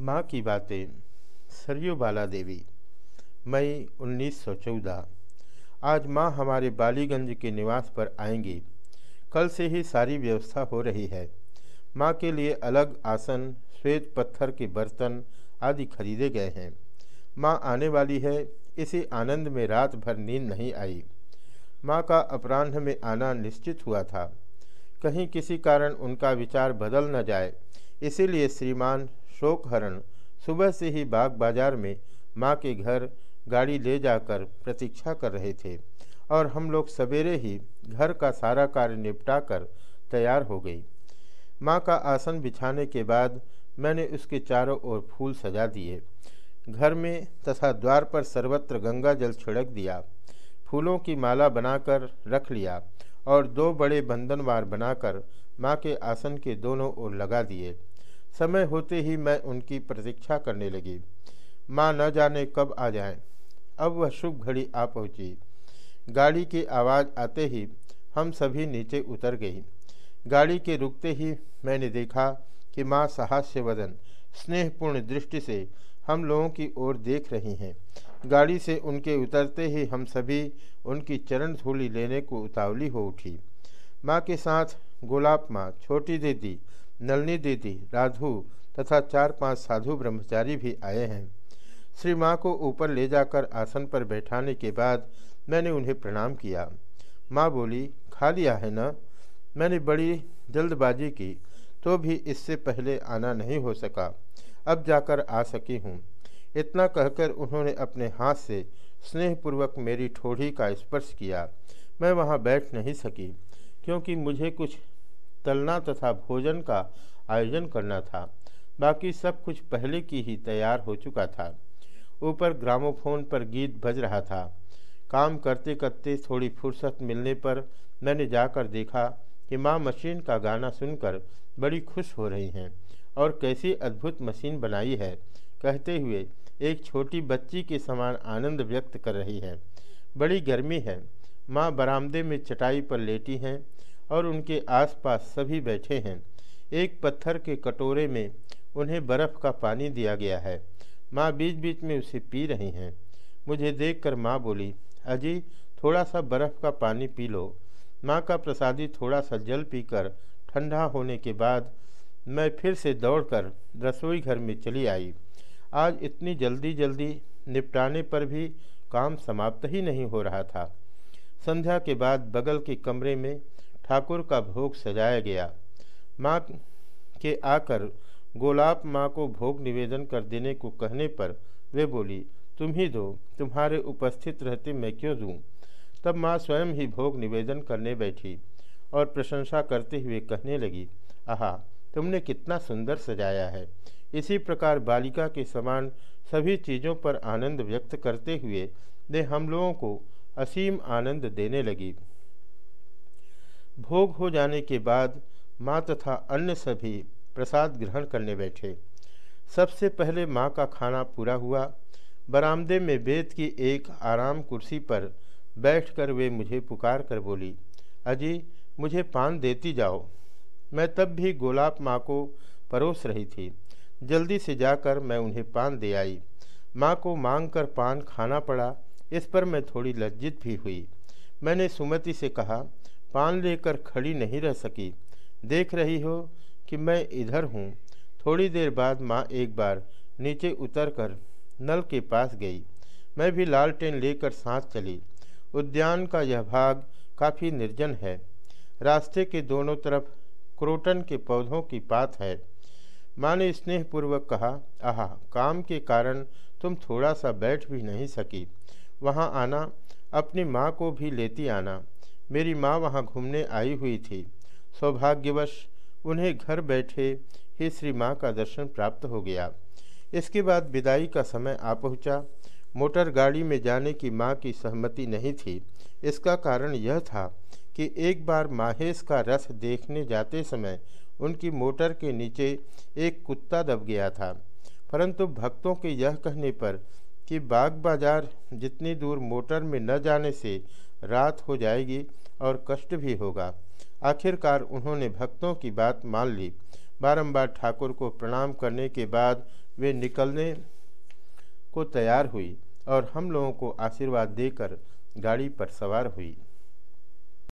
माँ की बातें, सरयू बाला देवी मई 1914 आज माँ हमारे बालीगंज के निवास पर आएँगी। कल से ही सारी व्यवस्था हो रही है। माँ के लिए अलग आसन, श्वेत पत्थर के बर्तन आदि खरीदे गए हैं। माँ आने वाली है, इसी आनंद में रात भर नींद नहीं आई। माँ का अपराह्न में आना निश्चित हुआ था। कहीं किसी कारण उनका विचार बदल न जाए। इसीलिए श्रीमान शोकहरण सुबह से ही बाग बाज़ार में माँ के घर गाड़ी ले जाकर प्रतीक्षा कर रहे थे और हम लोग सवेरे ही घर का सारा कार्य निपटा कर तैयार हो गई। माँ का आसन बिछाने के बाद मैंने उसके चारों ओर फूल सजा दिए। घर में तथा द्वार पर सर्वत्र गंगा जल छिड़क दिया। फूलों की माला बनाकर रख लिया। और दो बड़े बंधनवार बनाकर माँ के आसन के दोनों ओर लगा दिए। समय होते ही मैं उनकी प्रतीक्षा करने लगी। माँ न जाने कब आ जाए। अब वह शुभ घड़ी आ पहुँची। गाड़ी की आवाज़ आते ही हम सभी नीचे उतर गई। गाड़ी के रुकते ही मैंने देखा कि माँ साहस्य वदन स्नेहपूर्ण दृष्टि से हम लोगों की ओर देख रही हैं। गाड़ी से उनके उतरते ही हम सभी उनकी चरण धूली लेने को उतावली हो उठी। माँ के साथ गोलाब माँ, छोटी दीदी, नलनी दीदी, राधु तथा चार पाँच साधु ब्रह्मचारी भी आए हैं। श्री माँ को ऊपर ले जाकर आसन पर बैठाने के बाद मैंने उन्हें प्रणाम किया। माँ बोली, खा लिया है ना? मैंने बड़ी जल्दबाजी की तो भी इससे पहले आना नहीं हो सका। अब जाकर आ सकी हूँ। इतना कहकर उन्होंने अपने हाथ से स्नेहपूर्वक मेरी ठोड़ी का स्पर्श किया। मैं वहाँ बैठ नहीं सकी, क्योंकि मुझे कुछ तलना तथा भोजन का आयोजन करना था। बाकी सब कुछ पहले की ही तैयार हो चुका था। ऊपर ग्रामोफोन पर गीत बज रहा था। काम करते करते थोड़ी फुर्सत मिलने पर मैंने जाकर देखा कि माँ मशीन का गाना सुनकर बड़ी खुश हो रही हैं और कैसी अद्भुत मशीन बनाई है। कहते हुए एक छोटी बच्ची के समान आनंद व्यक्त कर रही है। बड़ी गर्मी है। माँ बरामदे में चटाई पर लेटी हैं और उनके आसपास सभी बैठे हैं। एक पत्थर के कटोरे में उन्हें बर्फ़ का पानी दिया गया है। माँ बीच बीच में उसे पी रही हैं। मुझे देखकर माँ बोली, अजी थोड़ा सा बर्फ़ का पानी पी लो। माँ का प्रसादी थोड़ा सा जल पीकर ठंडा होने के बाद मैं फिर से दौड़कर रसोई घर में चली आई। आज इतनी जल्दी जल्दी निपटाने पर भी काम समाप्त ही नहीं हो रहा था। संध्या के बाद बगल के कमरे में ठाकुर का भोग सजाया गया। माँ के आकर गोलाब माँ को भोग निवेदन कर देने को कहने पर वे बोली, तुम ही दो, तुम्हारे उपस्थित रहते मैं क्यों दूँ? तब माँ स्वयं ही भोग निवेदन करने बैठी और प्रशंसा करते हुए कहने लगी, आहा, तुमने कितना सुंदर सजाया है। इसी प्रकार बालिका के समान सभी चीज़ों पर आनंद व्यक्त करते हुए वे हम लोगों को असीम आनंद देने लगी। भोग हो जाने के बाद माँ तथा अन्य सभी प्रसाद ग्रहण करने बैठे। सबसे पहले माँ का खाना पूरा हुआ। बरामदे में बेत की एक आराम कुर्सी पर बैठकर वे मुझे पुकार कर बोली, अजी, मुझे पान देती जाओ। मैं तब भी गोलाब माँ को परोस रही थी। जल्दी से जाकर मैं उन्हें पान दे आई। माँ को मांग कर पान खाना पड़ा। इस पर मैं थोड़ी लज्जित भी हुई। मैंने सुमति से कहा, पान लेकर खड़ी नहीं रह सकी। देख रही हो कि मैं इधर हूँ। थोड़ी देर बाद माँ एक बार नीचे उतर कर नल के पास गई। मैं भी लालटेन लेकर साथ चली। उद्यान का यह भाग काफ़ी निर्जन है। रास्ते के दोनों तरफ़ क्रोटन के पौधों की पात है। माँ ने स्नेहपूर्वक कहा, आह, काम के कारण तुम थोड़ा सा बैठ भी नहीं सकी। वहाँ आना, अपनी माँ को भी लेती आना। मेरी माँ वहाँ घूमने आई हुई थी। सौभाग्यवश उन्हें घर बैठे ही श्री माँ का दर्शन प्राप्त हो गया। इसके बाद विदाई का समय आ पहुँचा। मोटर गाड़ी में जाने की माँ की सहमति नहीं थी। इसका कारण यह था कि एक बार माहेश का रथ देखने जाते समय उनकी मोटर के नीचे एक कुत्ता दब गया था। परंतु भक्तों के यह कहने पर कि बाग बाज़ार जितनी दूर मोटर में न जाने से रात हो जाएगी और कष्ट भी होगा। आखिरकार उन्होंने भक्तों की बात मान ली। बारंबार ठाकुर को प्रणाम करने के बाद वे निकलने को तैयार हुई और हम लोगों को आशीर्वाद देकर गाड़ी पर सवार हुई।